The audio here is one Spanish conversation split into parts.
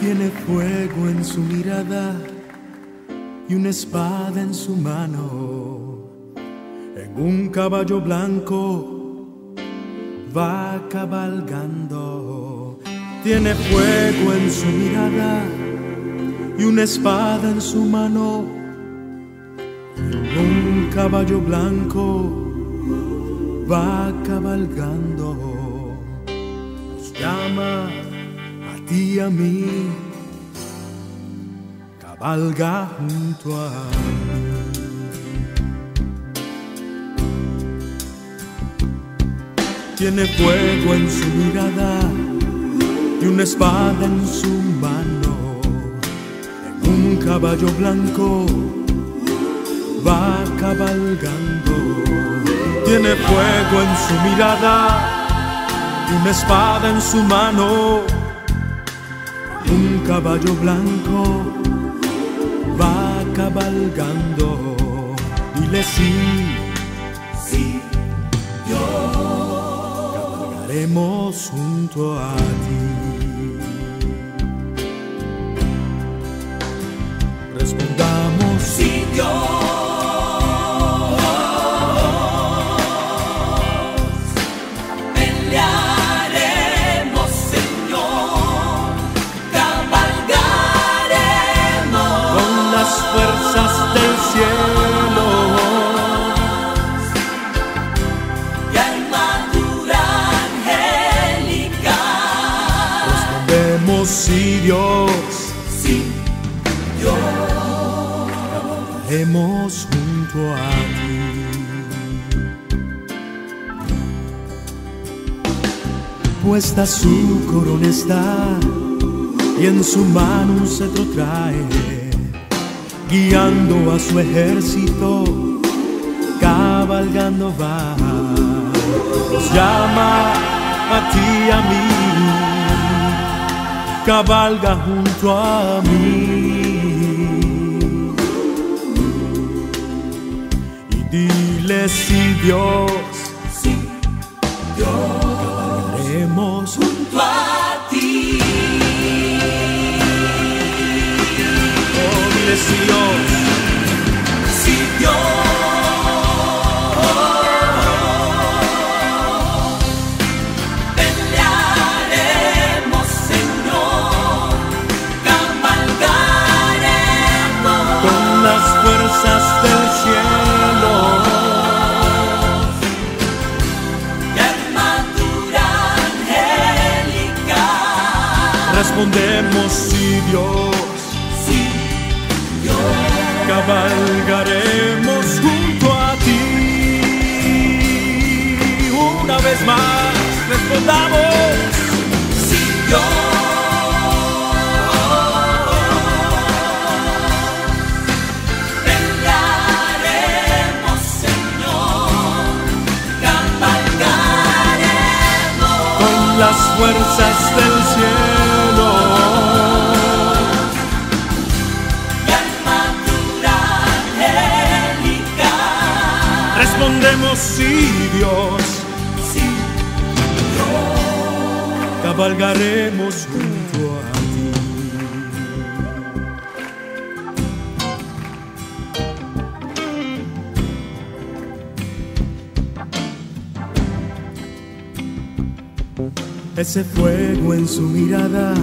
Tiene fuego en su mirada y una espada en su mano. En un caballo blanco va cabalgando. Tiene fuego en su mirada y una espada en su mano. Un caballo blanco va cabalgando. Nos llama a ti y a mí. Cabalga junto a. Tiene fuego en su mirada y una espada en su mano. En un caballo blanco va cabalgando. Tiene fuego en su mirada y una espada en su mano. Un caballo blanco va cabalgando. Dile sí, sí, yo cabalgaremos junto a ti. Respondamos Sí, Dios. Sí, Cabalgaremos junto a ti. Puesta su corona está y en su mano un cetro trae, guiando a su ejército, cabalgando va. Nos llama a ti a mí, cabalga junto a mí. y dile si Dios, sí, cabalgaremos junto a ti. oh, dile si respondemos si Dios, Sí, cabalgaremos junto a ti. Una vez más, respondamos. sí, Pelearemos, Señor, cabalgaremos con las fuerzas del cielo. Respondemos sí, Dios, Sí, cabalgaremos junto a ti. Ese fuego en su mirada,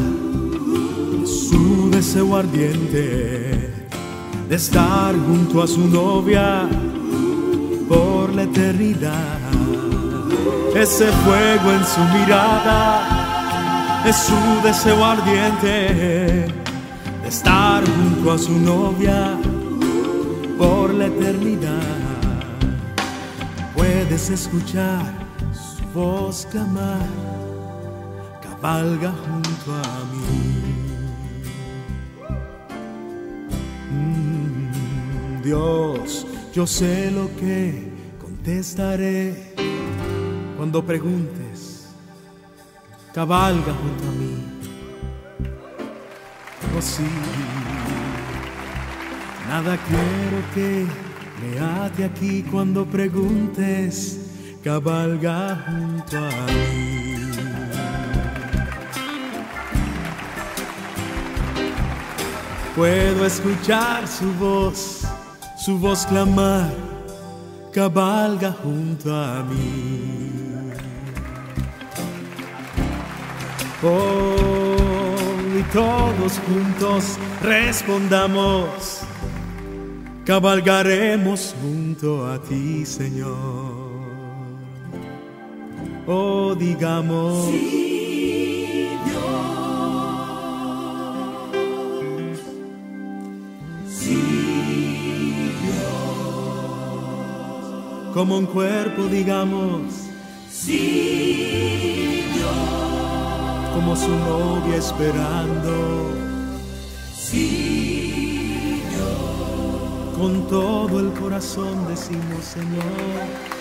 su deseo ardiente de estar junto a su novia por la eternidad. Ese fuego en su mirada es su deseo ardiente de estar junto a su novia por la eternidad. Puedes escuchar su voz clamar, cabalga junto a mí. Mm, Dios, yo sé lo que contestaré cuando preguntes, cabalga junto a mí. Oh sí, nada quiero que Léate aquí cuando preguntes, cabalga junto a mí. Puedo escuchar su voz, su voz clamar, cabalga junto a mí. Oh, y todos juntos respondamos, cabalgaremos junto a ti, Señor. Oh, digamos. Como un cuerpo, digamos. Sí, Dios. Como su novia esperando. Sí, Dios. Con todo el corazón decimos, Señor.